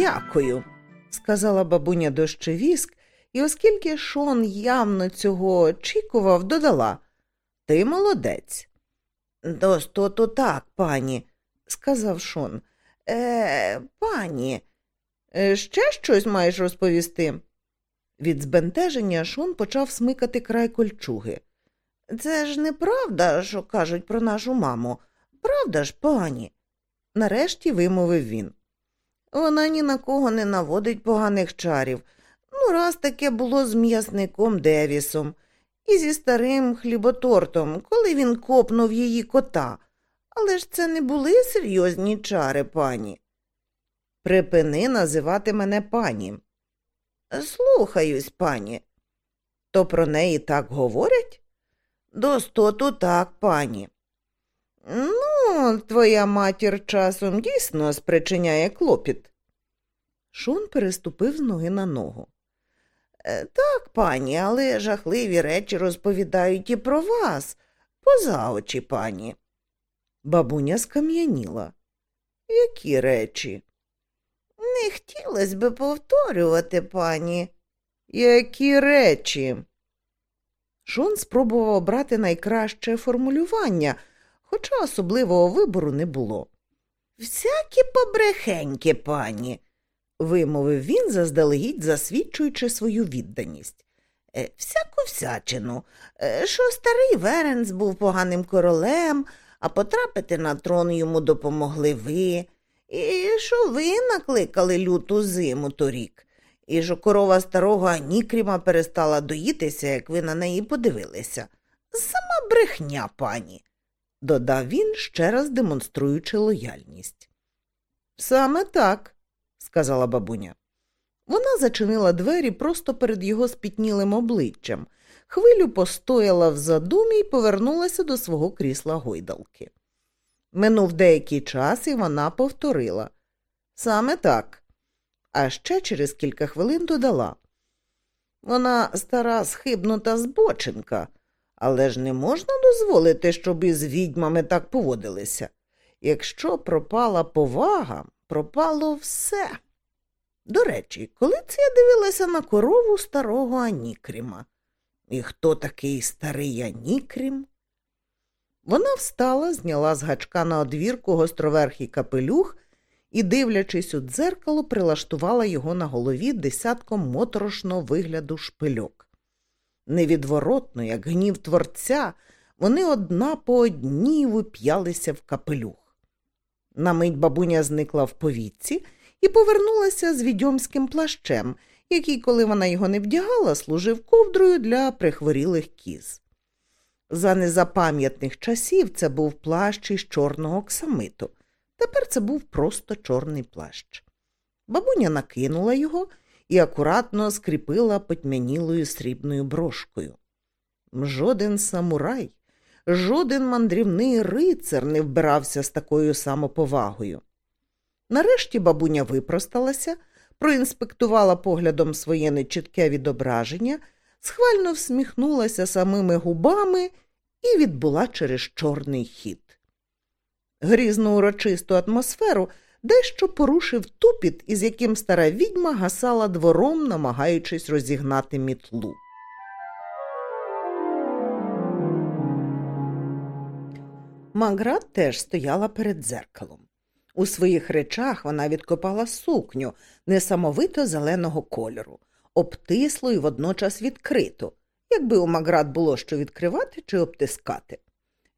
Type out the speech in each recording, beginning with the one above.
Дякую, сказала бабуня дощевіск, і оскільки Шон явно цього очікував, додала Ти молодець. Достоту так, пані, сказав Шон. Е, пані, е, ще щось маєш розповісти? Від збентеження Шон почав смикати край кольчуги. Це ж неправда, що кажуть про нашу маму. Правда ж, пані? Нарешті вимовив він. Вона ні на кого не наводить поганих чарів. Ну, раз таке було з м'ясником Девісом і зі старим хліботортом, коли він копнув її кота. Але ж це не були серйозні чари, пані. Припини називати мене пані. Слухаюсь, пані. То про неї так говорять? Достоту так, пані. Ну, твоя матір часом дійсно спричиняє клопіт. Шон переступив з ноги на ногу. «Е, Так, пані, але жахливі речі розповідають і про вас, поза очі, пані. Бабуня скам'яніла. Які речі? Не хотілося би повторювати, пані. Які речі? Шон спробував обрати найкраще формулювання, хоча особливого вибору не було. Всякі побрехеньки, пані, вимовив він, заздалегідь засвідчуючи свою відданість. «Е, Всяку всячину, Е, що старий Веренс був поганим королем, а потрапити на трон йому допомогли ви, і що ви накликали люту зиму торік, і що корова старого Анікріма перестала доїтися, як ви на неї подивилися. Сама брехня, пані, додав він, ще раз демонструючи лояльність. Саме так, сказала бабуня. Вона зачинила двері просто перед його спітнілим обличчям, хвилю постояла в задумі і повернулася до свого крісла гойдалки. Минув деякий час, і вона повторила саме так. А ще через кілька хвилин додала. Вона стара схибнута збочинка, але ж не можна дозволити, щоб із відьмами так поводилися. Якщо пропала повага, пропало все. До речі, коли це я дивилася на корову старого Анікріма? І хто такий старий Анікрім? Вона встала, зняла з гачка на одвірку гостроверхий капелюх і, дивлячись у дзеркало, прилаштувала його на голові десятком моторошного вигляду шпильок. Невідворотно, як гнів творця, вони одна по одній вип'ялися в капелюх. На мить бабуня зникла в повітці і повернулася з відьомським плащем, який, коли вона його не вдягала, служив ковдрою для прихворілих кіз. За незапам'ятних часів це був плащ із чорного оксамиту. Тепер це був просто чорний плащ. Бабуня накинула його і акуратно скріпила потьмянілою срібною брошкою. Жоден самурай, жоден мандрівний рицар не вбирався з такою самоповагою. Нарешті бабуня випросталася, проінспектувала поглядом своє нечітке відображення, схвально всміхнулася самими губами і відбула через чорний хід. Грізну урочисту атмосферу дещо порушив тупіт, із яким стара відьма гасала двором, намагаючись розігнати мітлу. Маград теж стояла перед дзеркалом. У своїх речах вона відкопала сукню несамовито зеленого кольору, обтислу і водночас відкриту, якби у Маград було що відкривати чи обтискати.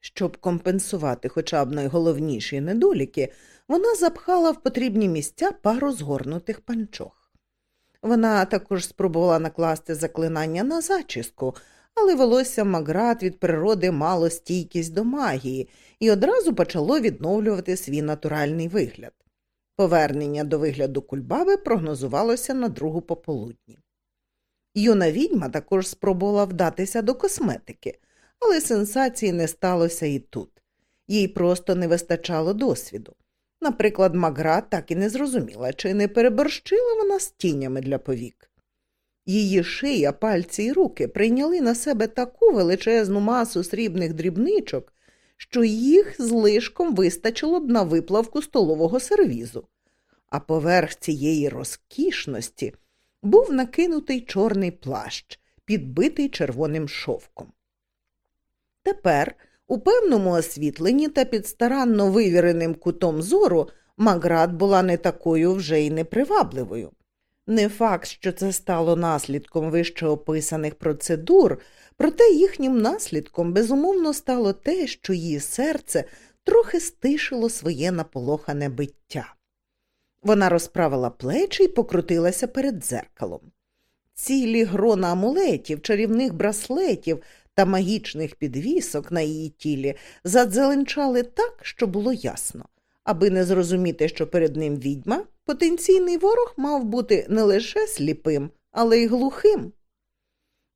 Щоб компенсувати хоча б найголовніші недоліки, вона запхала в потрібні місця пару згорнутих панчох. Вона також спробувала накласти заклинання на зачіску, але волосся Маград від природи мало стійкість до магії і одразу почало відновлювати свій натуральний вигляд. Повернення до вигляду кульбаби прогнозувалося на другу пополудні. Юна відьма також спробувала вдатися до косметики, але сенсації не сталося і тут. Їй просто не вистачало досвіду. Наприклад, Магра так і не зрозуміла, чи не переборщила вона з тінями для повік. Її шия, пальці й руки прийняли на себе таку величезну масу срібних дрібничок, що їх злишком вистачило б на виплавку столового сервізу. а поверх цієї розкішності був накинутий чорний плащ, підбитий червоним шовком. Тепер, у певному освітленні та під старанно вивіреним кутом зору, Маград була не такою вже й непривабливою. Не факт, що це стало наслідком вище описаних процедур, проте їхнім наслідком безумовно стало те, що її серце трохи стишило своє наполохане биття. Вона розправила плечі і покрутилася перед дзеркалом. Цілі грона амулетів, чарівних браслетів та магічних підвісок на її тілі задзеленчали так, що було ясно. Аби не зрозуміти, що перед ним відьма, потенційний ворог мав бути не лише сліпим, але й глухим.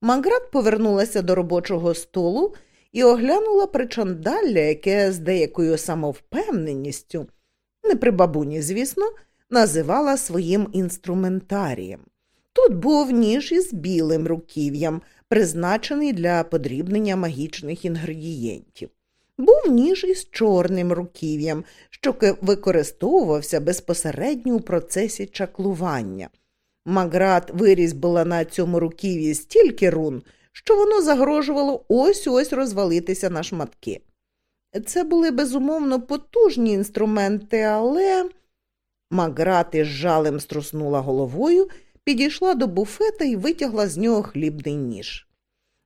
Маград повернулася до робочого столу і оглянула причандалля, яке з деякою самовпевненістю, не при бабуні, звісно, називала своїм інструментарієм. Тут був ніж із білим руків'ям, призначений для подрібнення магічних інгредієнтів. Був ніж із чорним руків'ям, що використовувався безпосередньо у процесі чаклування. Маград вирізбила на цьому руків'ї стільки рун, що воно загрожувало ось ось розвалитися на шматки. Це були безумовно потужні інструменти, але. Маград із жалем струснула головою, підійшла до буфета і витягла з нього хлібний ніж.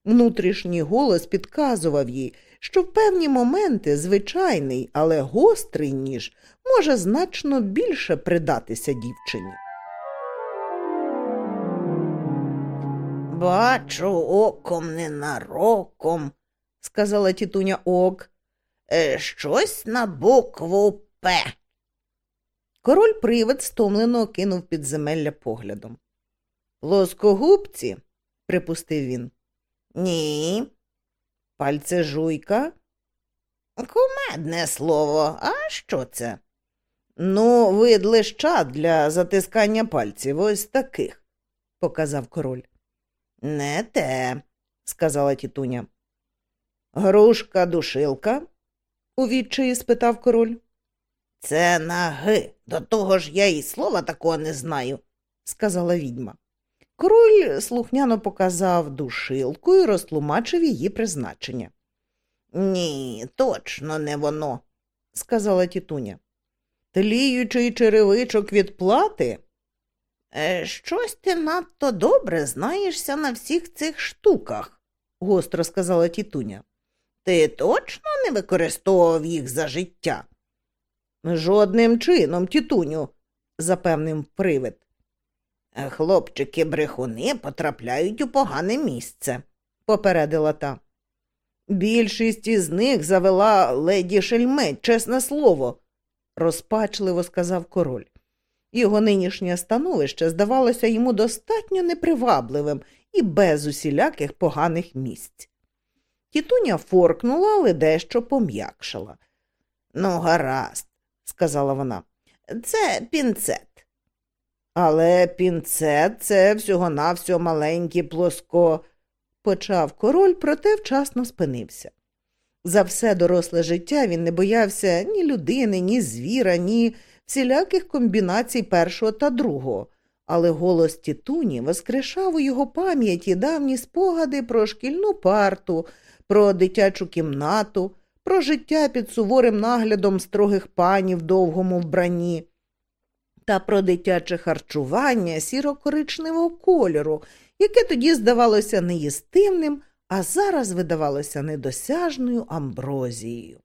Внутрішній голос підказував їй, що в певні моменти звичайний, але гострий ніж може значно більше придатися дівчині. Бачу оком ненароком, сказала тітуня ок. Е, щось на букву П. Король привид стомлено окинув підземелля поглядом. Плоскогубці, припустив він. Ні. Пальце жуйка? Кумедне слово, а що це? Ну, вид леща для затискання пальців ось таких, показав король. Не те, сказала тітуня. Грушка душилка? у відчаї спитав король. Це наги. До того ж я і слова такого не знаю, сказала відьма. Король слухняно показав душилку і розтлумачив її призначення. Ні, точно не воно, сказала тітуня. Тліючий черевичок від плати? Е, щось ти надто добре знаєшся на всіх цих штуках, гостро сказала тітуня. Ти точно не використовував їх за життя? Жодним чином, тітуню, запевнив привид. Е, хлопчики брехуни потрапляють у погане місце, попередила та. Більшість із них завела леді шельмет, чесне слово, розпачливо сказав король. Його нинішнє становище здавалося йому достатньо непривабливим і без усіляких поганих місць. Тітуня форкнула, але дещо пом'якшала. Ну, гаразд, сказала вона, це пінцет. Але пінцет це всього навсього маленький плоско, почав король, проте вчасно спинився. За все доросле життя він не боявся ні людини, ні звіра, ні всіляких комбінацій першого та другого, але голос тітуні воскрешав у його пам'яті давні спогади про шкільну парту, про дитячу кімнату, про життя під суворим наглядом строгих панів довгому вбранні та про дитяче харчування сіро-коричневого кольору, яке тоді здавалося неїстивним, а зараз видавалося недосяжною амброзією.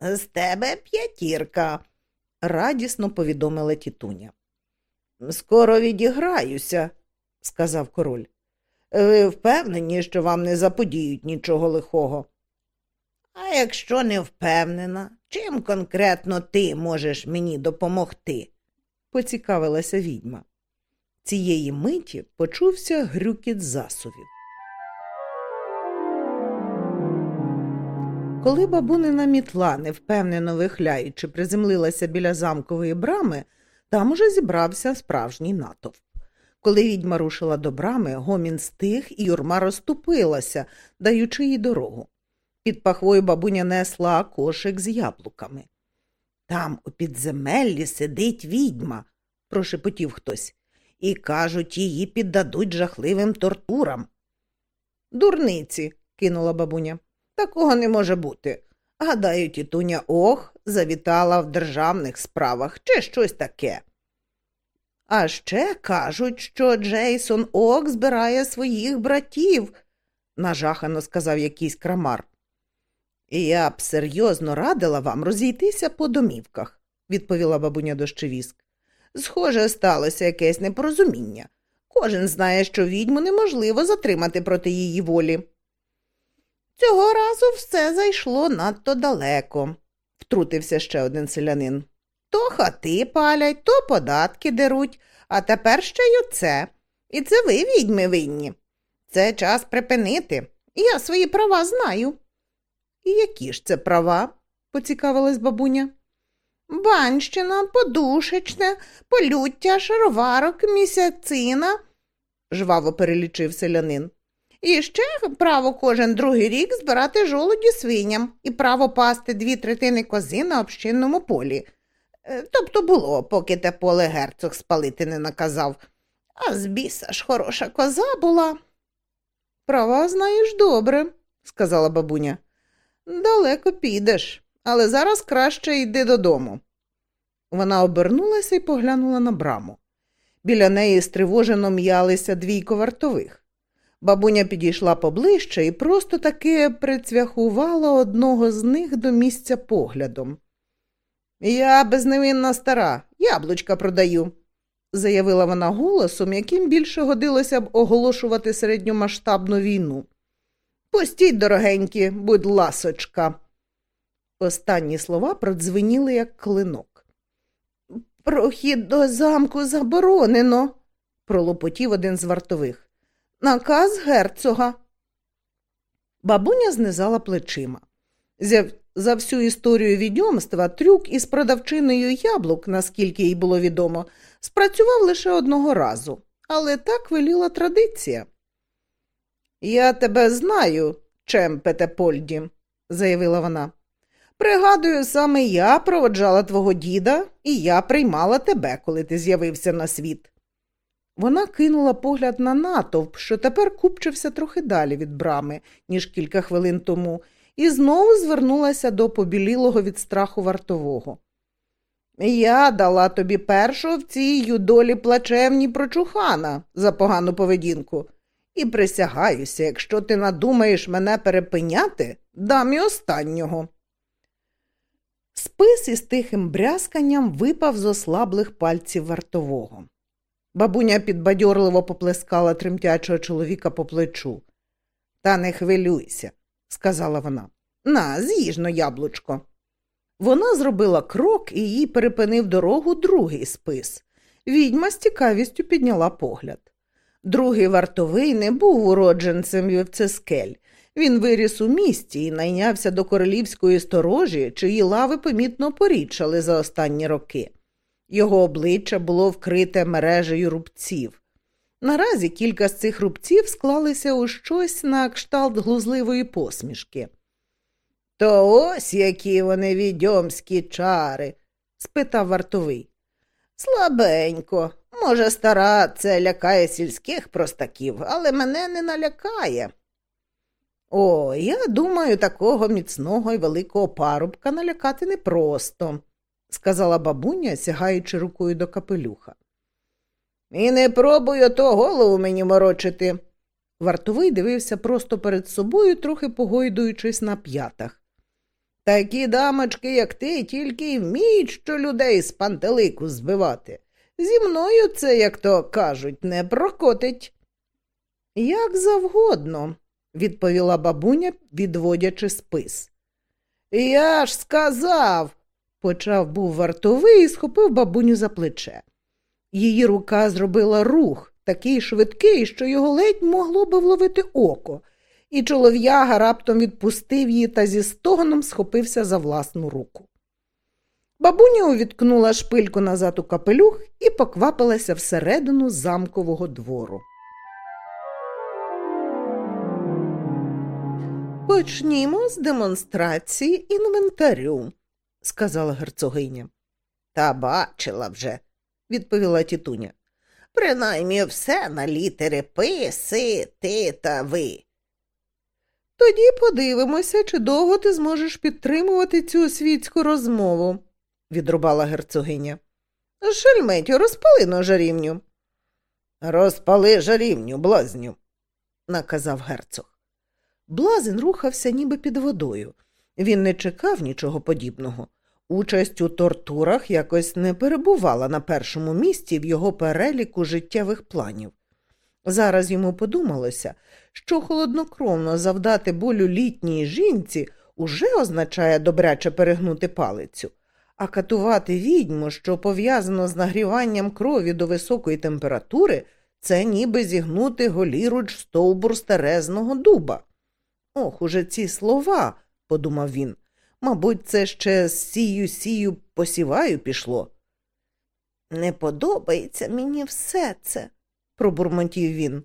З тебе п'ятірка, радісно повідомила тітуня. Скоро відіграюся, сказав король. Ви впевнені, що вам не заподіють нічого лихого. А якщо не впевнена, чим конкретно ти можеш мені допомогти? Поцікавилася відьма. Цієї миті почувся грюкіт засувів. Коли бабунина мітла, невпевнено вихляючи, приземлилася біля замкової брами, там уже зібрався справжній натовп. Коли відьма рушила до брами, гомін стих і юрма розступилася, даючи їй дорогу. Під пахвою бабуня несла кошик з яблуками. Там у підземеллі сидить відьма, прошепотів хтось, і кажуть, її піддадуть жахливим тортурам. Дурниці, кинула бабуня. Такого не може бути. Гадаю, тітуня ох завітала в державних справах чи щось таке. А ще кажуть, що Джейсон Ок збирає своїх братів, нажахано сказав якийсь крамар. Я б серйозно радила вам розійтися по домівках, відповіла бабуня дощевіск. Схоже, сталося якесь непорозуміння. Кожен знає, що відьму неможливо затримати проти її волі. Цього разу все зайшло надто далеко, втрутився ще один селянин. То хати палять, то податки деруть, а тепер ще й оце. І це ви, відьми, винні. Це час припинити. Я свої права знаю. І які ж це права? поцікавилась бабуня. Банщина, подушечне, полюття, шароварок, місяцина, жваво перелічив селянин. І ще право кожен другий рік збирати жолуді свиням і право пасти дві третини кози на общинному полі. Е, тобто було, поки те поле герцог спалити не наказав. А з біса ж хороша коза була. Права знаєш добре, сказала бабуня. Далеко підеш, але зараз краще йди додому. Вона обернулася і поглянула на браму. Біля неї стривожено м'ялися двійко вартових. Бабуня підійшла поближче і просто таки прицвяхувала одного з них до місця поглядом. Я безневинна стара, яблучка продаю, заявила вона голосом, яким більше годилося б оголошувати середньомасштабну війну. Пустіть, дорогенькі, будь ласочка. Останні слова продзвеніли, як клинок. Прохід до замку заборонено, пролопотів один з вартових. Наказ герцога. Бабуня знизала плечима. За всю історію відьомства трюк із продавчиною яблук, наскільки їй було відомо, спрацював лише одного разу, але так веліла традиція. Я тебе знаю, Чемпете Польді, заявила вона. Пригадую, саме я проводжала твого діда, і я приймала тебе, коли ти з'явився на світ. Вона кинула погляд на натовп, що тепер купчився трохи далі від брами, ніж кілька хвилин тому, і знову звернулася до побілілого від страху вартового. Я дала тобі першого в цій юдолі плачевній прочухана за погану поведінку. І присягаюся, якщо ти надумаєш мене перепиняти, дам і останнього. Спис із тихим брязканням випав з ослаблих пальців вартового. Бабуня підбадьорливо поплескала тремтячого чоловіка по плечу. Та не хвилюйся, сказала вона. На, з'їжно яблучко. Вона зробила крок і їй перепинив дорогу другий спис. Відьма з цікавістю підняла погляд. Другий вартовий не був уродженцем вівцескель. Він виріс у місті і найнявся до королівської сторожі, чиї лави помітно порідшали за останні роки. Його обличчя було вкрите мережею рубців. Наразі кілька з цих рубців склалися у щось на кшталт глузливої посмішки. То ось які вони відьомські чари? спитав вартовий. Слабенько. Може, стара це лякає сільських простаків, але мене не налякає. О, я думаю, такого міцного і великого парубка налякати непросто, сказала бабуня, сягаючи рукою до капелюха. І не пробуй ото голову мені морочити. Вартовий дивився просто перед собою, трохи погойдуючись на п'ятах. Такі дамочки, як ти, тільки й вміють, що людей з пантелику збивати. Зі мною це, як то кажуть, не прокотить. Як завгодно, відповіла бабуня, відводячи спис. Я ж сказав, почав був вартовий і схопив бабуню за плече. Її рука зробила рух, такий швидкий, що його ледь могло би вловити око, і чолов'яга раптом відпустив її та зі стогоном схопився за власну руку. Бабуня увіткнула шпильку назад у капелюх і поквапилася всередину замкового двору. Почнімо з демонстрації інвентарю, сказала герцогиня. Та бачила вже, відповіла тітуня. Принаймні все на літери П, С, Т та Ви. Тоді подивимося, чи довго ти зможеш підтримувати цю світську розмову, відрубала герцогиня. Шельметю, розпали на жарівню. Розпали жарівню, блазню, наказав герцог. Блазень рухався ніби під водою. Він не чекав нічого подібного. Участь у тортурах якось не перебувала на першому місці в його переліку життєвих планів. Зараз йому подумалося, що холоднокровно завдати болю літній жінці уже означає добряче перегнути палицю, а катувати відьму, що пов'язано з нагріванням крові до високої температури, це ніби зігнути голіруч стовбур старезного дуба. Ох, уже ці слова, подумав він. Мабуть, це ще з сію сію посіваю пішло. Не подобається мені все це, пробурмотів він.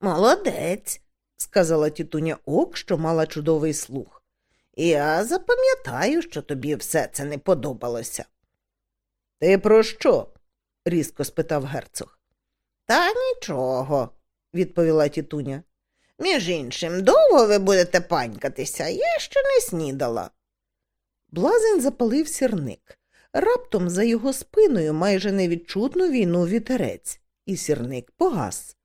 Молодець, сказала тітуня Ок, що мала чудовий слух. Я запам'ятаю, що тобі все це не подобалося. Ти про що? різко спитав герцог. Та нічого, відповіла тітуня. Між іншим, довго ви будете панькатися, я ще не снідала. Блазень запалив сірник. Раптом за його спиною майже невідчутно війну вітерець, і сірник погас.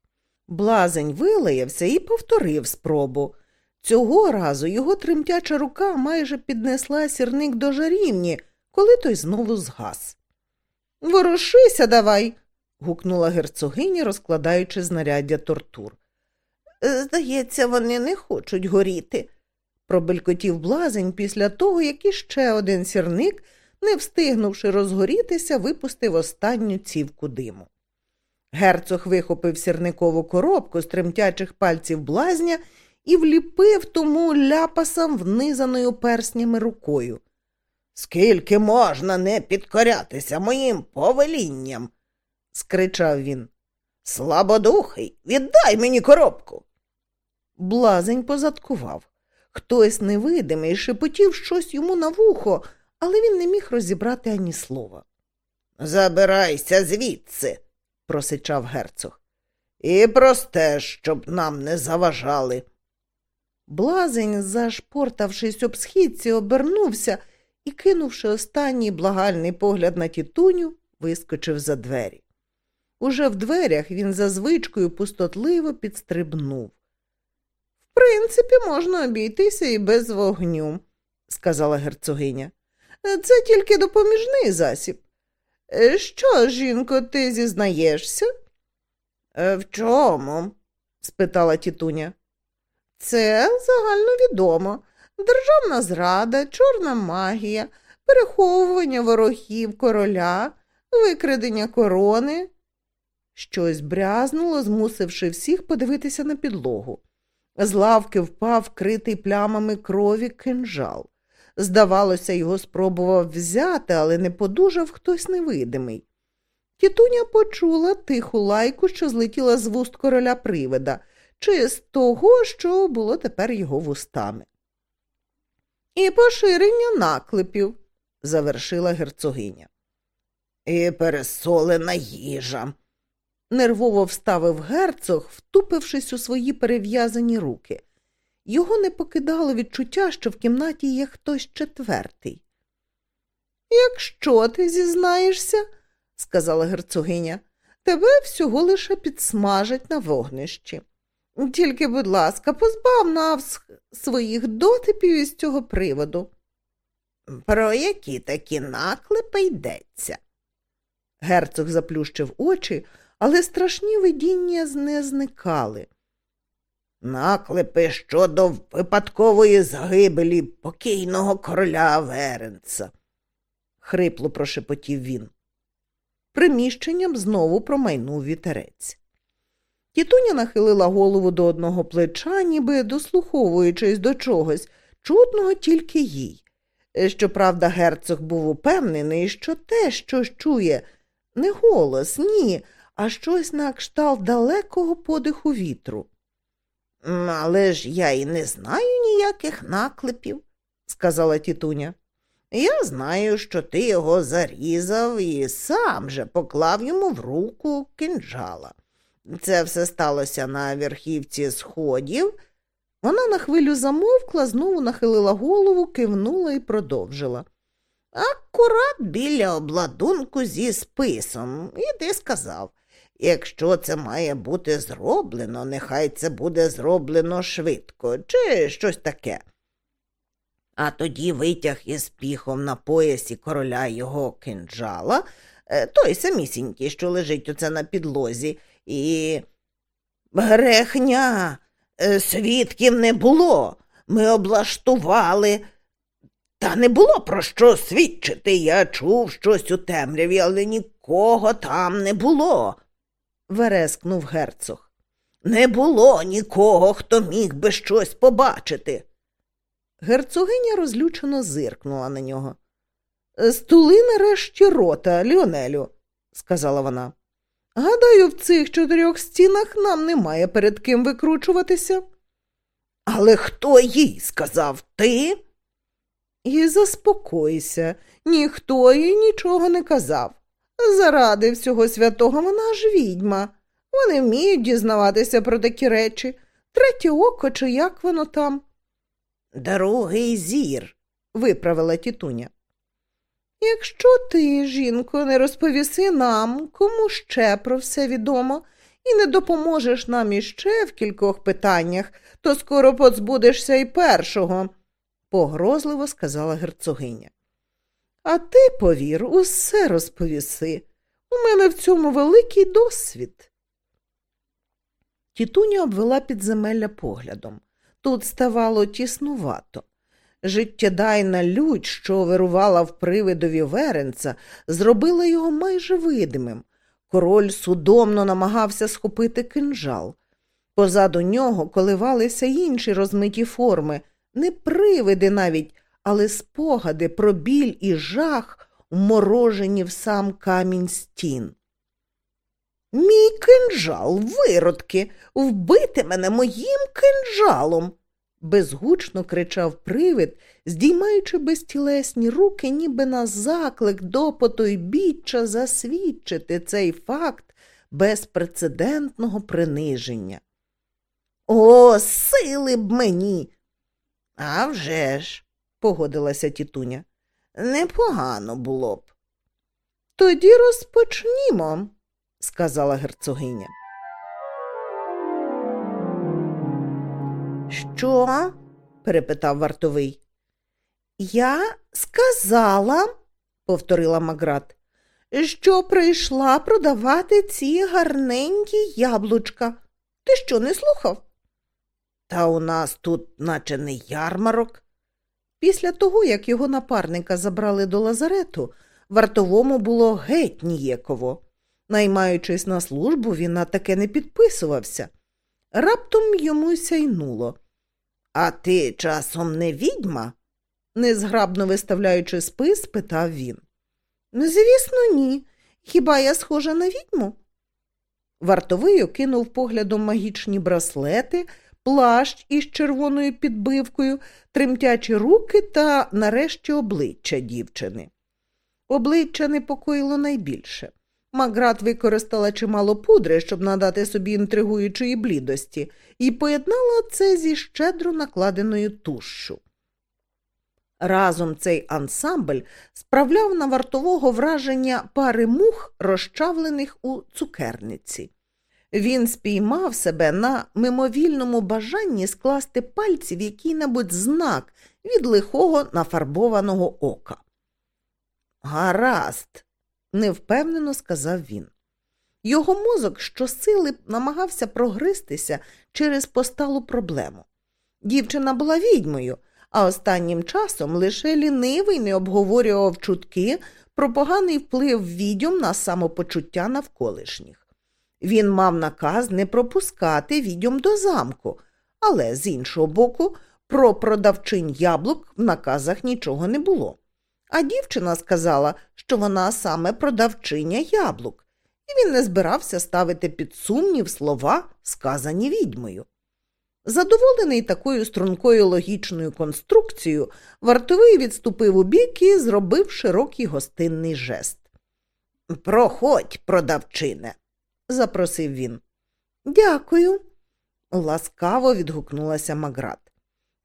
Блазень вилаявся і повторив спробу. Цього разу його тремтяча рука майже піднесла сірник до жарівні, коли той знову згас. Ворушися давай. гукнула герцогиня, розкладаючи знаряддя тортур. Здається, вони не хочуть горіти, пробелькотів блазень після того, як іще один сірник, не встигнувши розгорітися, випустив останню цівку диму. Герцог вихопив сірникову коробку з тремтячих пальців блазня і вліпив тому ляпасам внизаною перснями рукою. Скільки можна не підкорятися моїм повелінням? скричав він. Слабодухий, віддай мені коробку. Блазень позадкував. Хтось невидимий шепотів щось йому на вухо, але він не міг розібрати ані слова. Забирайся звідси, просичав герцог. І простеж, щоб нам не заважали. Блазень, зашпортавшись об східці, обернувся і, кинувши останній благальний погляд на тітуню, вискочив за двері. Уже в дверях він за звичкою пустотливо підстрибнув. В принципі, можна обійтися і без вогню, сказала герцогиня. Це тільки допоміжний засіб. Що, жінко, ти зізнаєшся? В чому? спитала тітуня. Це загальновідомо. Державна зрада, чорна магія, переховування ворогів короля, викрадення корони. Щось брязнуло, змусивши всіх подивитися на підлогу. З лавки впав критий плямами крові кинжал. Здавалося, його спробував взяти, але не подужав хтось невидимий. Тітуня почула тиху лайку, що злетіла з вуст короля привида, чи з того, що було тепер його вустами. І поширення наклепів, завершила герцогиня. І пересолена їжа, нервово вставив герцог, втупившись у свої перев'язані руки. Його не покидало відчуття, що в кімнаті є хтось четвертий. Якщо ти зізнаєшся, сказала герцогиня, тебе всього лише підсмажать на вогнищі. Тільки, будь ласка, позбав нас своїх дотипів із цього приводу. Про які такі наклепи йдеться? Герцог заплющив очі, але страшні видіння не зникали. Наклепи щодо випадкової загибелі покійного короля Веренца, хрипло прошепотів він. Приміщенням знову промайнув вітерець. Тітуня нахилила голову до одного плеча, ніби дослуховуючись до чогось, чутного тільки їй. Щоправда, герцог був упевнений, що те, що чує, не голос, ні, а щось на кшталт далекого подиху вітру. Але ж я і не знаю ніяких наклепів, сказала тітуня. Я знаю, що ти його зарізав і сам же поклав йому в руку кинджала. Це все сталося на верхівці сходів. Вона на хвилю замовкла, знову нахилила голову, кивнула і продовжила. Акурат біля обладунку зі списом, і ти сказав, якщо це має бути зроблено, нехай це буде зроблено швидко, чи щось таке. А тоді витяг із піхом на поясі короля його кинджала, е, той самісінький, що лежить оце на підлозі, і. Брехня, е, свідків не було. Ми облаштували. Та не було про що свідчити. Я чув щось у темряві, але нікого там не було, верескнув герцог. Не було нікого, хто міг би щось побачити. Герцогиня розлючено зиркнула на нього. Стули нарешті рота, Ліонелю, сказала вона. Гадаю, в цих чотирьох стінах нам немає перед ким викручуватися. Але хто їй сказав ти? І заспокойся, ніхто їй нічого не казав. Заради всього святого вона ж відьма. Вони вміють дізнаватися про такі речі. Третє око, чи як воно там. Другий зір, виправила тітуня. Якщо ти, жінко, не розповіси нам, кому ще про все відомо, і не допоможеш нам іще в кількох питаннях, то скоро позбудешся і першого, погрозливо сказала герцогиня. А ти, повір, усе розповіси. У мене в цьому великий досвід. Тітуня обвела підземелля поглядом. Тут ставало тіснувато. Життєдайна лють, що вирувала в привидові Веренца, зробила його майже видимим. Король судомно намагався схопити кинжал. Позаду нього коливалися інші розмиті форми, не привиди навіть, але спогади про біль і жах, вморожені в сам камінь стін. Мій кинжал, виродки, вбити мене моїм кинжалом. безгучно кричав привид, здіймаючи безтілесні руки, ніби на заклик допоту й біччя засвідчити цей факт безпрецедентного приниження. О, сили б мені. «А вже ж», – погодилася тітуня, непогано було б. Тоді розпочнімо сказала герцогиня. Що? перепитав вартовий. Я сказала, повторила Маград, що прийшла продавати ці гарненькі яблучка. Ти що, не слухав? Та у нас тут, наче не ярмарок. Після того, як його напарника забрали до лазарету, вартовому було геть нієково. Наймаючись на службу, він на таке не підписувався. Раптом йому сяйнуло. А ти часом не відьма? незграбно виставляючи спис, питав він. Звісно, ні. Хіба я схожа на відьму? Вартовий окинув поглядом магічні браслети, плащ із червоною підбивкою, тремтячі руки та, нарешті, обличчя дівчини. Обличчя непокоїло найбільше. Маград використала чимало пудри, щоб надати собі інтригуючої блідості, і поєднала це зі щедро накладеною тушшу. Разом цей ансамбль справляв на вартового враження пари мух, розчавлених у цукерниці. Він спіймав себе на мимовільному бажанні скласти пальці в який-небудь знак від лихого нафарбованого ока. Гаразд, невпевнено сказав він. Його мозок щосили намагався прогристися через посталу проблему. Дівчина була відьмою, а останнім часом лише лінивий не обговорював чутки про поганий вплив відьом на самопочуття навколишніх. Він мав наказ не пропускати відьом до замку, але з іншого боку, про продавчин яблук в наказах нічого не було. А дівчина сказала, що вона саме продавчиня яблук, і він не збирався ставити під сумнів слова, сказані відьмою. Задоволений такою стрункою логічною конструкцією, вартовий відступив у бік і зробив широкий гостинний жест. Проходь, продавчине, запросив він. Дякую, ласкаво відгукнулася Маград.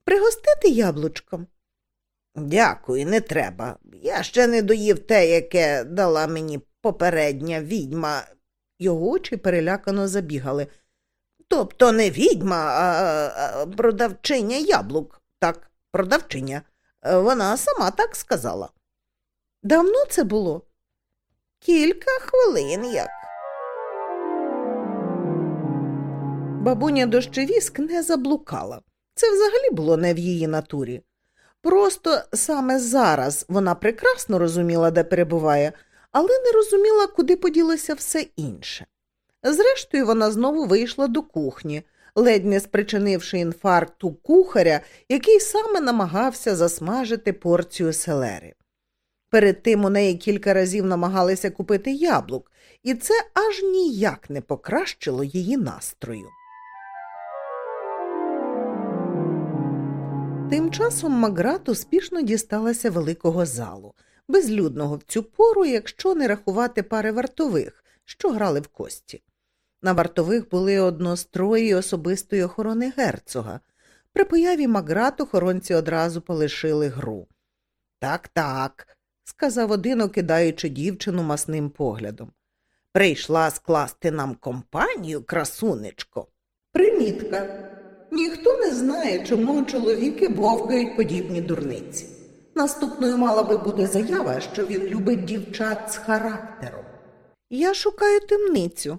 Пригостити яблучком? Дякую, не треба. Я ще не доїв те, яке дала мені попередня відьма. Його очі перелякано забігали. Тобто не відьма, а продавчиня яблук. Так, продавчиня. Вона сама так сказала. Давно це було? Кілька хвилин як. Бабуня дощевіск не заблукала. Це взагалі було не в її натурі. Просто саме зараз вона прекрасно розуміла, де перебуває, але не розуміла, куди поділося все інше. Зрештою, вона знову вийшла до кухні, ледь не спричинивши інфаркт у кухаря, який саме намагався засмажити порцію селери. Перед тим у неї кілька разів намагалися купити яблук, і це аж ніяк не покращило її настрою. Тим часом Маград успішно дісталася великого залу, безлюдного в цю пору, якщо не рахувати пари вартових, що грали в кості. На вартових були однострої особистої охорони герцога. При появі Маград охоронці одразу полишили гру. Так, так, сказав один, окидаючи дівчину масним поглядом. Прийшла скласти нам компанію, красунечко. Примітка. Ніхто не знає, чому чоловіки бовкають подібні дурниці. Наступною мала би бути заява, що він любить дівчат з характером. Я шукаю темницю,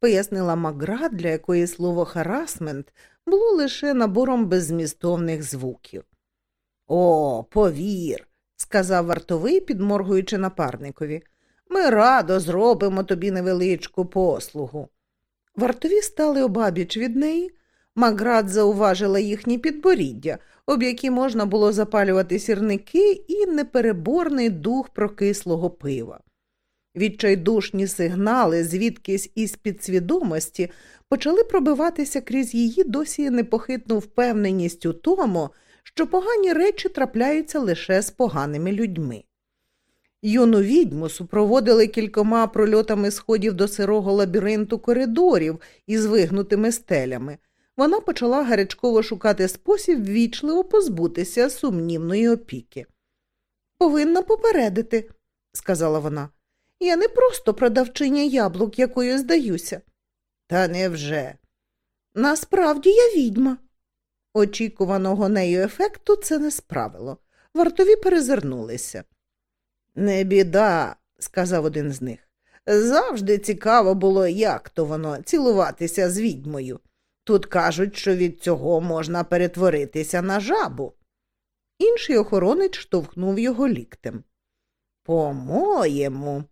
пояснила Магра, для якої слово харасмент було лише набором беззмістовних звуків. О, повір, сказав вартовий, підморгуючи напарникові. Ми радо зробимо тобі невеличку послугу. Вартові стали обабіч від неї. Маград зауважила їхні підборіддя, об які можна було запалювати сірники і непереборний дух прокислого пива. Відчайдушні сигнали, звідкись із підсвідомості, почали пробиватися крізь її досі непохитну впевненість у тому, що погані речі трапляються лише з поганими людьми. Юну відьму супроводили кількома прольотами сходів до сирого лабіринту коридорів із вигнутими стелями вона почала гарячково шукати спосіб ввічливо позбутися сумнівної опіки. Повинна попередити, сказала вона. Я не просто продавчиня яблук, якою здаюся. Та невже? Насправді я відьма. Очікуваного нею ефекту це не справило. Вартові перезирнулися. Не біда, сказав один з них. Завжди цікаво було, як то воно цілуватися з відьмою. Тут кажуть, що від цього можна перетворитися на жабу. Інший охоронець штовхнув його ліктем. По-моєму,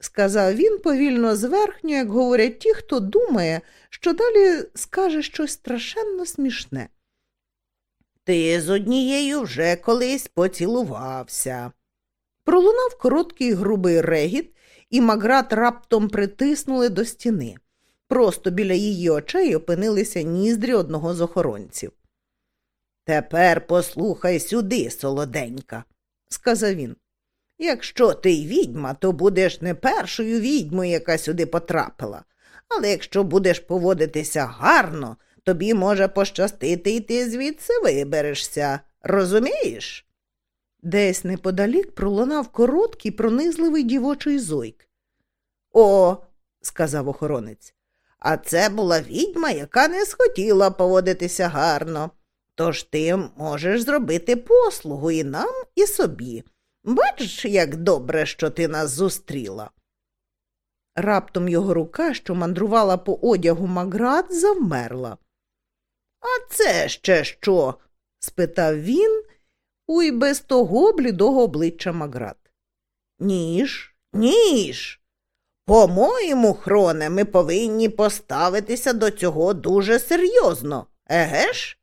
сказав він повільно зверхньо, як говорять ті, хто думає, що далі скаже щось страшенно смішне. Ти з однією вже колись поцілувався. Пролунав короткий грубий регіт, і Маград раптом притиснули до стіни. Просто біля її очей опинилися ніздрі одного з охоронців. Тепер послухай сюди, солоденька, сказав він. Якщо ти відьма, то будеш не першою відьмою, яка сюди потрапила. Але якщо будеш поводитися гарно, тобі може пощастити, і ти звідси виберешся. Розумієш? Десь неподалік пролунав короткий, пронизливий дівочий зойк. О, сказав охоронець. А це була відьма, яка не схотіла поводитися гарно. Тож ти можеш зробити послугу і нам, і собі. Бачиш, як добре, що ти нас зустріла. Раптом його рука, що мандрувала по одягу Маград, завмерла. А це ще що? спитав він у й без того блідого обличчя Маград. Ніж, ніж. По-моєму, хроне, ми повинні поставитися до цього дуже серйозно, еге ж?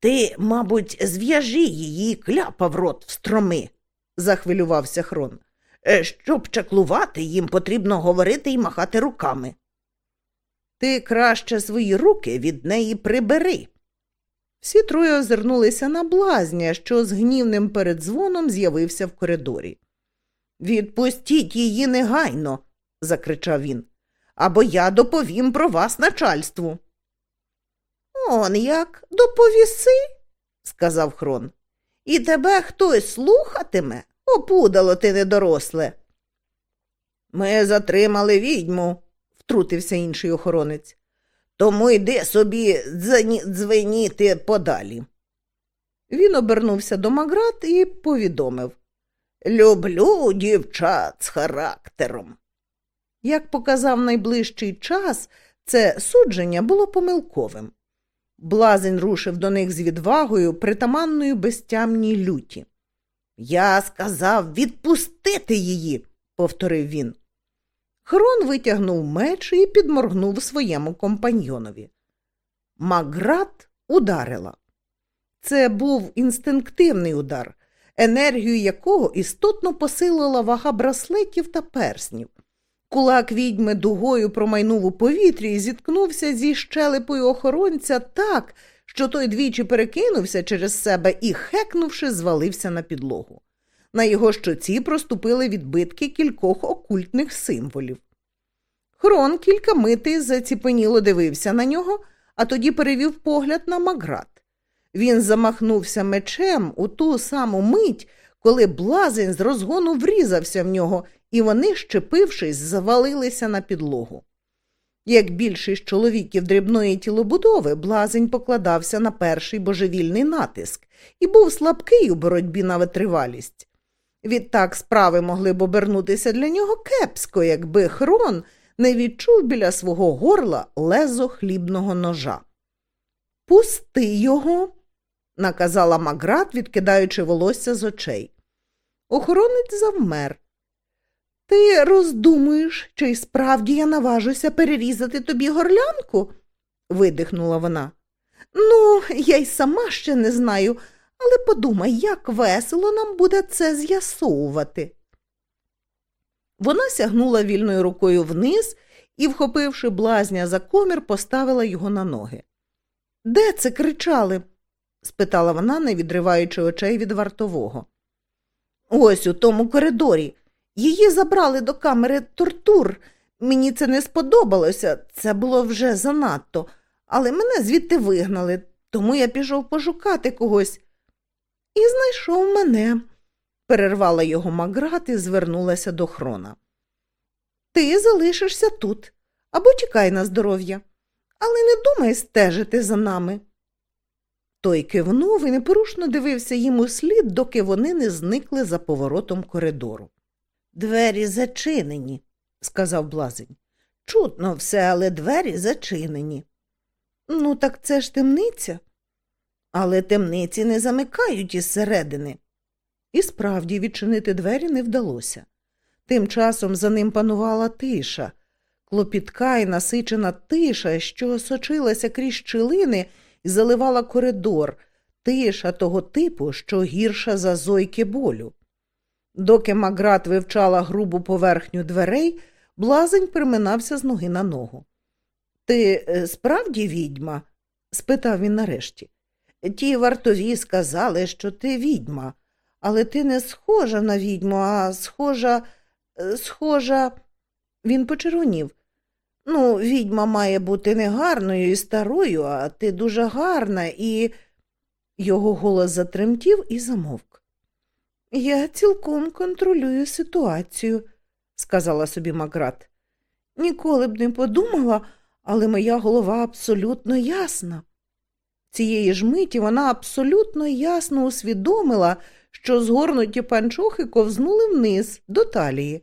Ти, мабуть, зв'яжи її кляпа в рот в строми, захвилювався хрон. «Е, щоб чаклувати, їм потрібно говорити і махати руками. Ти краще свої руки від неї прибери. Всі троє озирнулися на блазня, що з гнівним передзвоном з'явився в коридорі. Відпустіть її негайно, закричав він, або я доповім про вас начальству. Он як доповіси, сказав Хрон. І тебе хтось слухатиме? Опудало ти недоросле. Ми затримали відьму, втрутився інший охоронець. Тому йди собі дзвеніти подалі. Він обернувся до Маград і повідомив Люблю дівчат з характером. Як показав найближчий час, це судження було помилковим. Блазень рушив до них з відвагою, притаманною безтямній люті. Я сказав відпустити її, повторив він. Хрон витягнув меч і підморгнув своєму компаньйонові. Маград ударила. Це був інстинктивний удар, енергію якого істотно посилила вага браслетів та перснів. Кулак відьми дугою промайнув у повітрі і зіткнувся зі щелепою охоронця так, що той двічі перекинувся через себе і, хекнувши, звалився на підлогу. На його щоці проступили відбитки кількох окультних символів. Хрон кілька митей заціпеніло дивився на нього, а тоді перевів погляд на Маград. Він замахнувся мечем у ту саму мить, коли блазень з розгону врізався в нього, і вони, щепившись, завалилися на підлогу. Як більшість чоловіків дрібної тілобудови, блазень покладався на перший божевільний натиск і був слабкий у боротьбі на витривалість. Відтак справи могли б обернутися для нього кепсько, якби хрон не відчув біля свого горла лезо хлібного ножа. Пусти його, наказала Маград, відкидаючи волосся з очей. Охоронець завмер. Ти роздумуєш, чи й справді я наважуся перерізати тобі горлянку? видихнула вона. Ну, я й сама ще не знаю, але подумай, як весело нам буде це з'ясовувати. Вона сягнула вільною рукою вниз і, вхопивши блазня за комір, поставила його на ноги. Де це кричали? Спитала вона, не відриваючи очей від вартового. Ось у тому коридорі. Її забрали до камери тортур. Мені це не сподобалося, це було вже занадто, але мене звідти вигнали, тому я пішов пошукати когось. І знайшов мене, перервала його Маград і звернулася до хрона. Ти залишишся тут або чекай на здоров'я, але не думай стежити за нами. Той кивнув і непорушно дивився їм у слід, доки вони не зникли за поворотом коридору. Двері зачинені, сказав блазень. Чутно все, але двері зачинені. Ну, так це ж темниця. Але темниці не замикають із середини. І справді відчинити двері не вдалося. Тим часом за ним панувала тиша, клопітка і насичена тиша, що сочилася крізь щілини і заливала коридор, тиша того типу, що гірша за зойки болю. Доки Маград вивчала грубу поверхню дверей, блазень приминався з ноги на ногу. Ти е, справді відьма? спитав він нарешті. Ті вартові сказали, що ти відьма, але ти не схожа на відьму, а схожа, е, схожа. Він почервонів. Ну, відьма має бути не гарною і старою, а ти дуже гарна, і. Його голос затремтів і замовк. Я цілком контролюю ситуацію, сказала собі Маград. Ніколи б не подумала, але моя голова абсолютно ясна. Цієї ж миті вона абсолютно ясно усвідомила, що згорнуті панчохи ковзнули вниз до талії.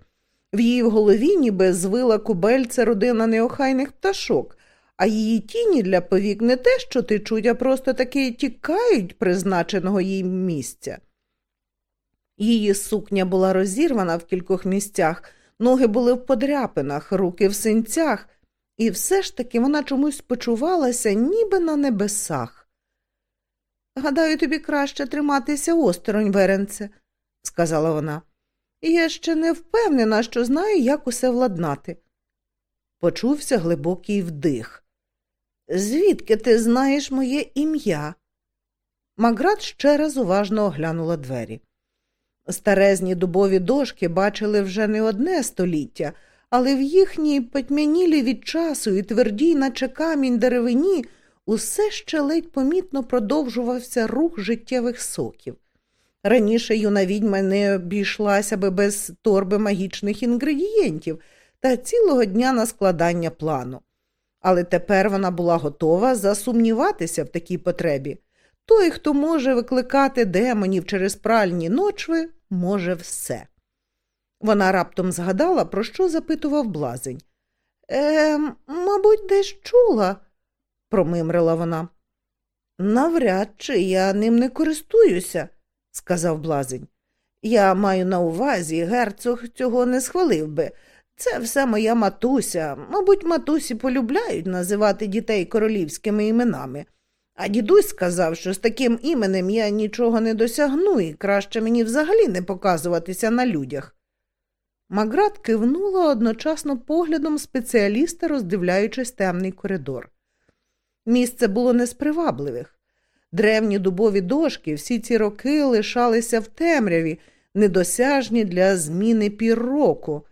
В її голові ніби звила кубельця родина неохайних пташок, а її тіні для повік не те, що течуть, а просто таки тікають призначеного їй місця. Її сукня була розірвана в кількох місцях, ноги були в подряпинах, руки в синцях, і все ж таки вона чомусь почувалася, ніби на небесах. Гадаю, тобі краще триматися осторонь, Веренце, сказала вона. Я ще не впевнена, що знаю, як усе владнати. Почувся глибокий вдих. Звідки ти знаєш моє ім'я? Маград ще раз уважно оглянула двері. Старезні дубові дошки бачили вже не одне століття, але в їхній потьмянілі від часу і твердій, наче камінь деревині, усе ще ледь помітно продовжувався рух життєвих соків. Раніше юна відьма не обійшлася би без торби магічних інгредієнтів та цілого дня на складання плану. Але тепер вона була готова засумніватися в такій потребі. Той, хто може викликати демонів через пральні ночви, може все. Вона раптом згадала, про що запитував блазень. Е, мабуть, десь чула, промимрила вона. Навряд чи я ним не користуюся, сказав блазень. Я маю на увазі, герцог цього не схвалив би. Це все моя матуся. Мабуть, матусі полюбляють називати дітей королівськими іменами. А дідусь сказав, що з таким іменем я нічого не досягну і краще мені взагалі не показуватися на людях. Маград кивнула одночасно поглядом спеціаліста, роздивляючись темний коридор. Місце було не з привабливих. Древні дубові дошки всі ці роки лишалися в темряві, недосяжні для зміни пір року.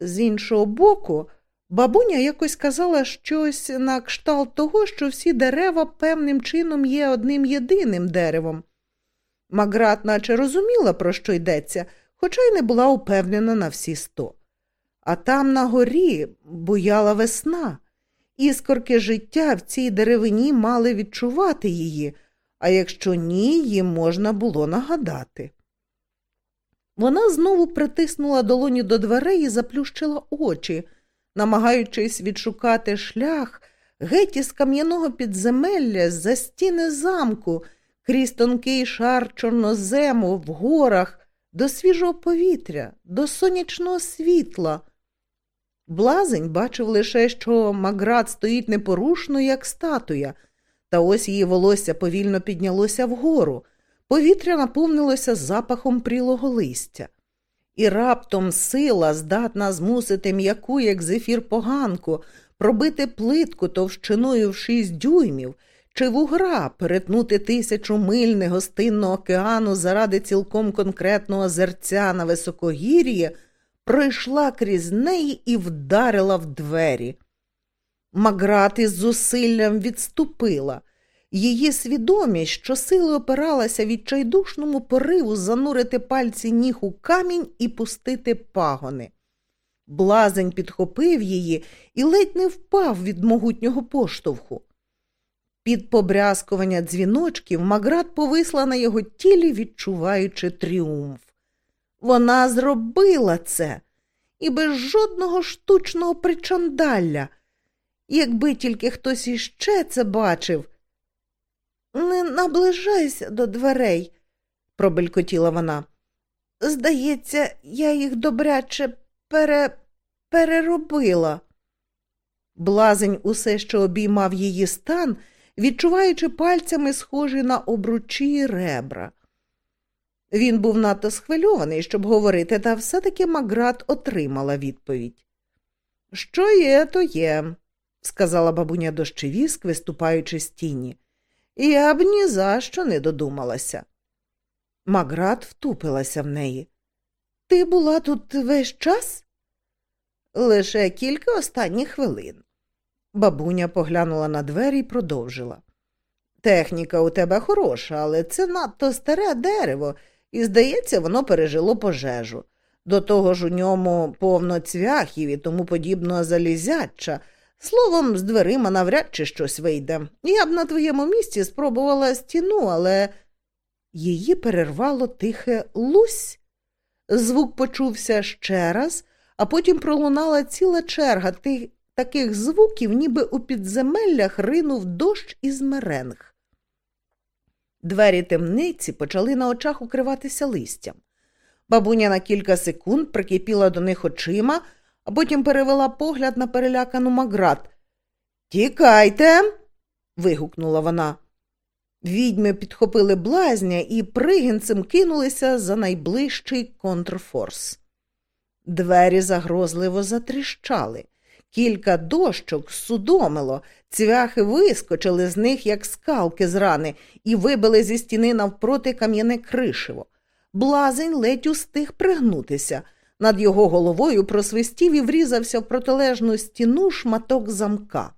З іншого боку, бабуня якось казала щось на кшталт того, що всі дерева певним чином є одним єдиним деревом. Маград наче розуміла, про що йдеться, хоча й не була упевнена на всі сто. А там на горі буяла весна. Іскорки життя в цій деревині мали відчувати її, а якщо ні, їм можна було нагадати. Вона знову притиснула долоні до дверей і заплющила очі, намагаючись відшукати шлях геть із кам'яного підземелля за стіни замку, крізь тонкий шар чорнозему в горах, до свіжого повітря, до сонячного світла. Блазень бачив лише, що Маград стоїть непорушно, як статуя, та ось її волосся повільно піднялося вгору. Повітря наповнилося запахом прілого листя. І раптом сила здатна змусити м'яку, як зефір поганку, пробити плитку товщиною в шість дюймів, чи вугра перетнути тисячу миль негостинного океану заради цілком конкретного зерця на високогір'ї, пройшла крізь неї і вдарила в двері. Маград із зусиллям відступила. Її свідомість, що сили опиралася відчайдушному пориву занурити пальці ніг у камінь і пустити пагони. Блазень підхопив її і ледь не впав від могутнього поштовху. Під побрязкування дзвіночків Маград повисла на його тілі, відчуваючи тріумф. Вона зробила це і без жодного штучного причандалля. Якби тільки хтось іще це бачив. Не наближайся до дверей, пробелькотіла вона. Здається, я їх добряче пере... переробила. Блазень усе ще обіймав її стан, відчуваючи пальцями схожі на обручі й ребра. Він був надто схвильований, щоб говорити, та все-таки Маград отримала відповідь. Що є, то є, сказала бабуня дощевіск, виступаючи з тіні. Я б ні за що не додумалася. Маград втупилася в неї. Ти була тут весь час? Лише кілька останніх хвилин. Бабуня поглянула на двері і продовжила. Техніка у тебе хороша, але це надто старе дерево, і, здається, воно пережило пожежу. До того ж у ньому повно цвяхів і тому подібного залізяча. Словом, з дверима навряд чи щось вийде. Я б на твоєму місці спробувала стіну, але її перервало тихе лусь. Звук почувся ще раз, а потім пролунала ціла черга тих таких звуків, ніби у підземеллях ринув дощ із меренг. Двері темниці почали на очах укриватися листям. Бабуня на кілька секунд прикипіла до них очима, а потім перевела погляд на перелякану Маград. Тікайте. вигукнула вона. Відьми підхопили блазня і пригінцем кинулися за найближчий контрфорс. Двері загрозливо затріщали. Кілька дощок судомило, цвяхи вискочили з них, як скалки з рани, і вибили зі стіни навпроти кам'яне кришево. Блазень ледь устиг пригнутися. Над його головою просвистів і врізався в протилежну стіну шматок замка.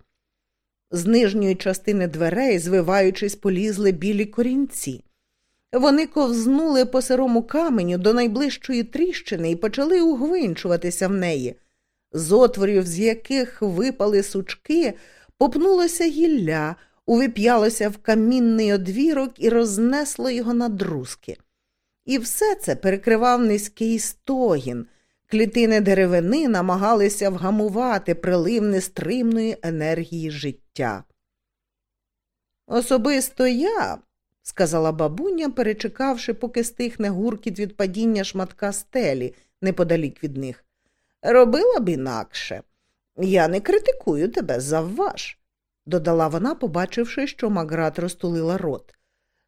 З нижньої частини дверей, звиваючись, полізли білі корінці. Вони ковзнули по сирому каменю до найближчої тріщини і почали угвинчуватися в неї. З отворів, з яких випали сучки, попнулося гілля, увип'ялося в камінний одвірок і рознесло його на друзки. І все це перекривав низький стогін. Клітини деревини намагалися вгамувати прилив нестримної енергії життя. Особисто я, сказала бабуня, перечекавши, поки стихне гуркіт від падіння шматка стелі неподалік від них. Робила б інакше. Я не критикую тебе, завваж, додала вона, побачивши, що Маград розтулила рот.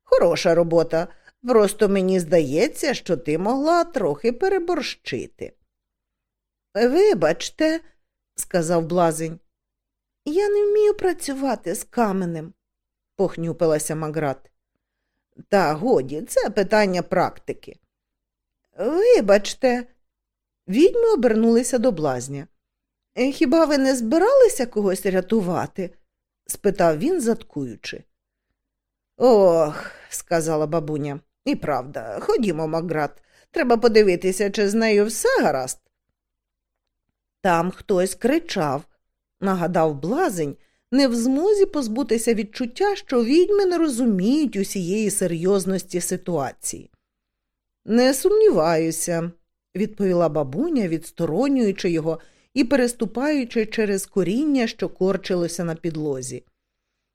Хороша робота. Просто мені здається, що ти могла трохи переборщити. Вибачте, сказав блазень, я не вмію працювати з каменем, похнюпилася Маград. Та годі, це питання практики. Вибачте, відьми обернулися до блазня. Хіба ви не збиралися когось рятувати? спитав він, заткуючи. Ох, сказала бабуня, і правда, ходімо, Маград, треба подивитися, чи з нею все гаразд. Там хтось кричав, нагадав блазень, не в змозі позбутися відчуття, що відьми не розуміють усієї серйозності ситуації. Не сумніваюся, відповіла бабуня, відсторонюючи його і переступаючи через коріння, що корчилося на підлозі.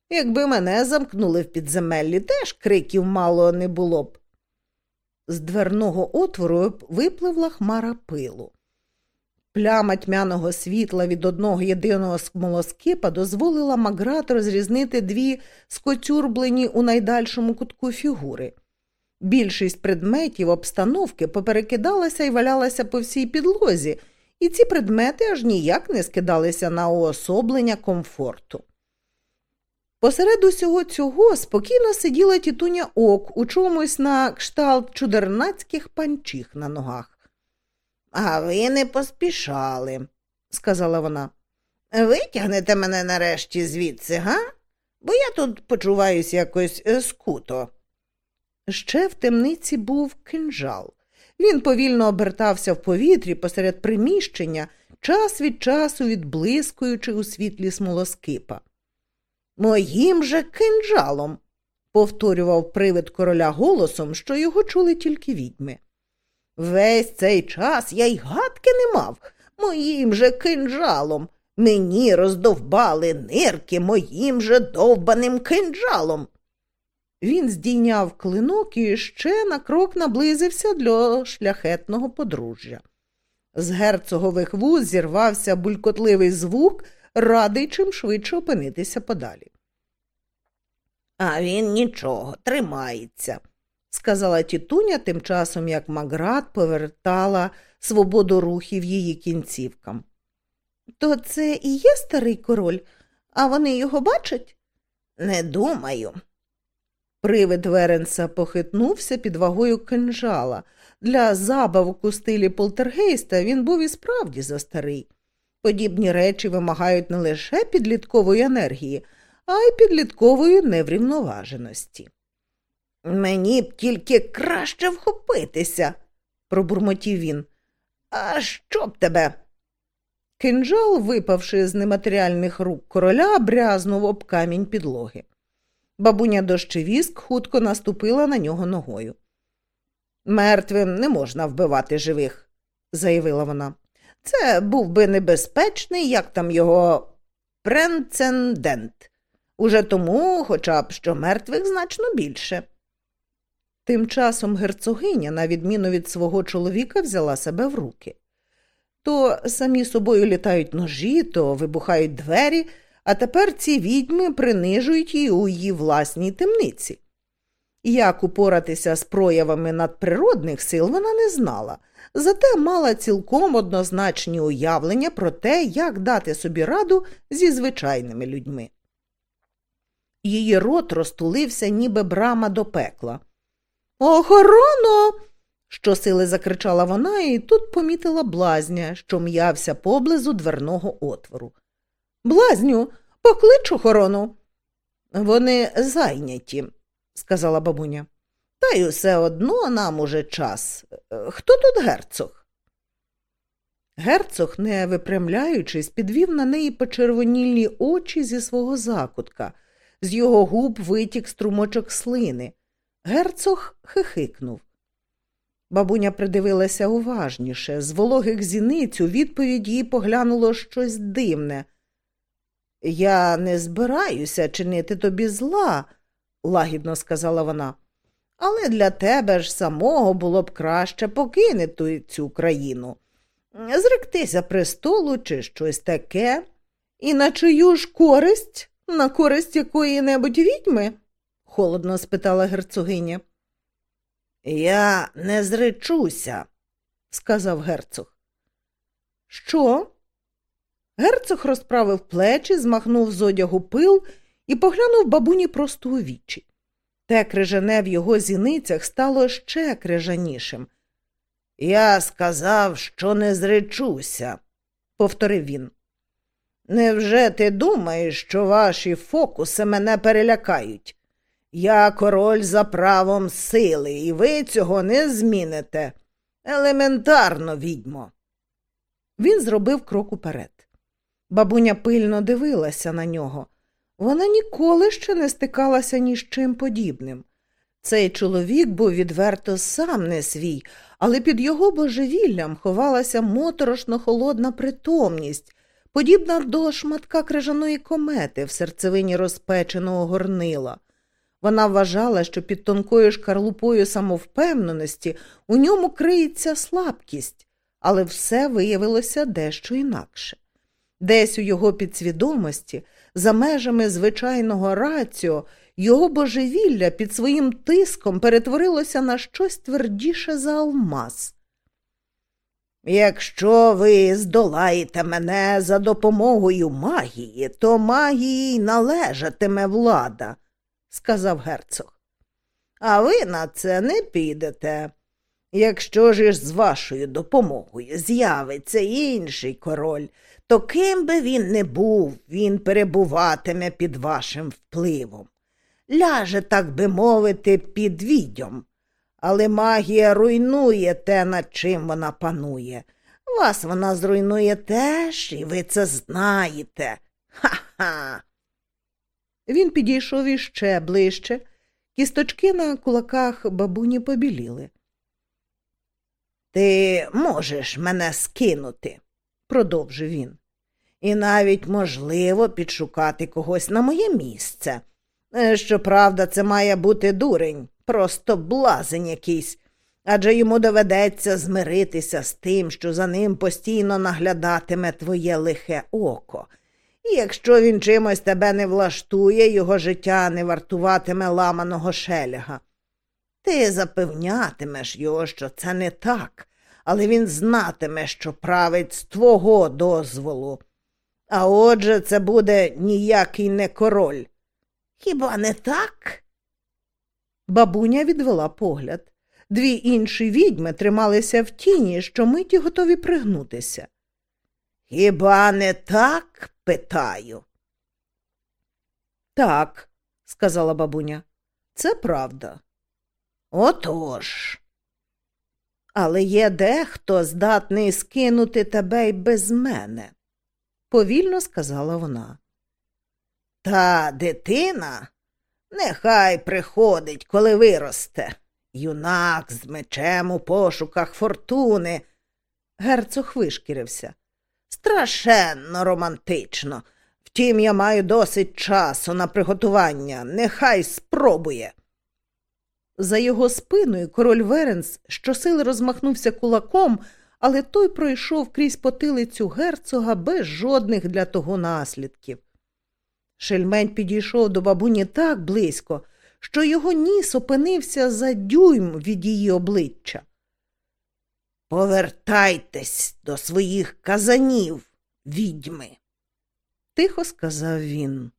Якби мене замкнули в підземеллі, теж криків мало не було б. З дверного отвору випливла хмара пилу. Пляма тьмяного світла від одного єдиного смолоскипа дозволила Маград розрізнити дві скотюрблені у найдальшому кутку фігури. Більшість предметів обстановки поперекидалася і валялася по всій підлозі, і ці предмети аж ніяк не скидалися на уособлення комфорту. Посеред усього цього спокійно сиділа тітуня ок у чомусь на кшталт чудернацьких панчіх на ногах. А ви не поспішали, сказала вона. Витягнете мене нарешті звідси, га? Бо я тут почуваюся якось е, скуто. Ще в темниці був кинжал. Він повільно обертався в повітрі посеред приміщення, час від часу відблискуючи у світлі смолоскипа. Моїм же кинджалом, повторював привид короля голосом, що його чули тільки відьми. Весь цей час я й гадки не мав моїм же кинджалом. Мені роздовбали нирки моїм же довбаним кинджалом. Він здійняв клинок і ще на крок наблизився до шляхетного подружжя. З герцогових вуз зірвався булькотливий звук, радий чим швидше опинитися подалі. А він нічого, тримається сказала тітуня, тим часом як Маград повертала свободу рухів її кінцівкам. То це і є старий король, а вони його бачать? Не думаю. Привид Веренса похитнувся під вагою кинжала. Для забавок у стилі полтергейста він був і справді застарий. Подібні речі вимагають не лише підліткової енергії, а й підліткової неврівноваженості. Мені б тільки краще вхопитися, пробурмотів він. А що б тебе? Кинджал, випавши з нематеріальних рук короля, брязнув об камінь підлоги. Бабуня дощевіск хутко наступила на нього ногою. Мертвим не можна вбивати живих, заявила вона. Це був би небезпечний, як там його прецедент. Уже тому, хоча б що мертвих значно більше. Тим часом герцогиня, на відміну від свого чоловіка, взяла себе в руки. То самі собою літають ножі, то вибухають двері, а тепер ці відьми принижують її у її власній темниці. Як упоратися з проявами надприродних сил вона не знала, зате мала цілком однозначні уявлення про те, як дати собі раду зі звичайними людьми. Її рот розтулився, ніби брама до пекла. Охорона. щосили закричала вона і тут помітила блазня, що м'явся поблизу дверного отвору. Блазню, поклич охорону. Вони зайняті, сказала бабуня. Та й усе одно нам уже час. Хто тут герцог? Герцог, не випрямляючись, підвів на неї почервонілі очі зі свого закутка. З його губ витік струмочок слини. Герцог хихикнув. Бабуня придивилася уважніше. З вологих зіниць у відповідь їй поглянуло щось дивне. Я не збираюся чинити тобі зла, лагідно сказала вона, але для тебе ж самого було б краще покинути цю країну, зректися престолу чи щось таке, і на чию ж користь, на користь якої небудь відьми? холодно спитала герцогиня. Я не зречуся, сказав герцог. Що? Герцог розправив плечі, змахнув з одягу пил і поглянув бабуні просто у вічі. Те крижане в його зіницях стало ще крижанішим. Я сказав, що не зречуся, повторив він. Невже ти думаєш, що ваші фокуси мене перелякають? Я король за правом сили, і ви цього не зміните. Елементарно, відьмо. Він зробив крок уперед. Бабуня пильно дивилася на нього. Вона ніколи ще не стикалася ні з чим подібним. Цей чоловік був відверто сам не свій, але під його божевіллям ховалася моторошно холодна притомність, подібна до шматка крижаної комети в серцевині розпеченого горнила. Вона вважала, що під тонкою шкарлупою самовпевненості у ньому криється слабкість, але все виявилося дещо інакше. Десь у його підсвідомості, за межами звичайного раціо, його божевілля під своїм тиском перетворилося на щось твердіше за алмаз. Якщо ви здолаєте мене за допомогою магії, то магії належатиме влада, сказав герцог. А ви на це не підете. Якщо ж з вашою допомогою з'явиться інший король, то ким би він не був, він перебуватиме під вашим впливом. Ляже, так би мовити, під відьом. Але магія руйнує те, над чим вона панує. Вас вона зруйнує теж, і ви це знаєте. Ха-ха. Він підійшов іще ближче, кісточки на кулаках бабуні побіліли. Ти можеш мене скинути, продовжив він, і навіть, можливо, підшукати когось на моє місце. Е, щоправда, це має бути дурень, просто блазень якийсь, адже йому доведеться змиритися з тим, що за ним постійно наглядатиме твоє лихе око. І якщо він чимось тебе не влаштує, його життя не вартуватиме ламаного шеляга. Ти запевнятимеш його, що це не так, але він знатиме, що править з твого дозволу. А отже, це буде ніякий не король. Хіба не так? Бабуня відвела погляд. Дві інші відьми трималися в тіні, що миті готові пригнутися. Хіба не так? питаю. Так, сказала бабуня, це правда. Отож. Але є дехто здатний скинути тебе й без мене, повільно сказала вона. Та дитина нехай приходить, коли виросте. Юнак з мечем у пошуках фортуни. Герцог вишкірився. Страшенно романтично. Втім, я маю досить часу на приготування. Нехай спробує. За його спиною король Веренс щосили розмахнувся кулаком, але той пройшов крізь потилицю герцога без жодних для того наслідків. Шельмень підійшов до бабуні так близько, що його ніс опинився за дюйм від її обличчя. Повертайтесь до своїх казанів, відьми, тихо сказав він.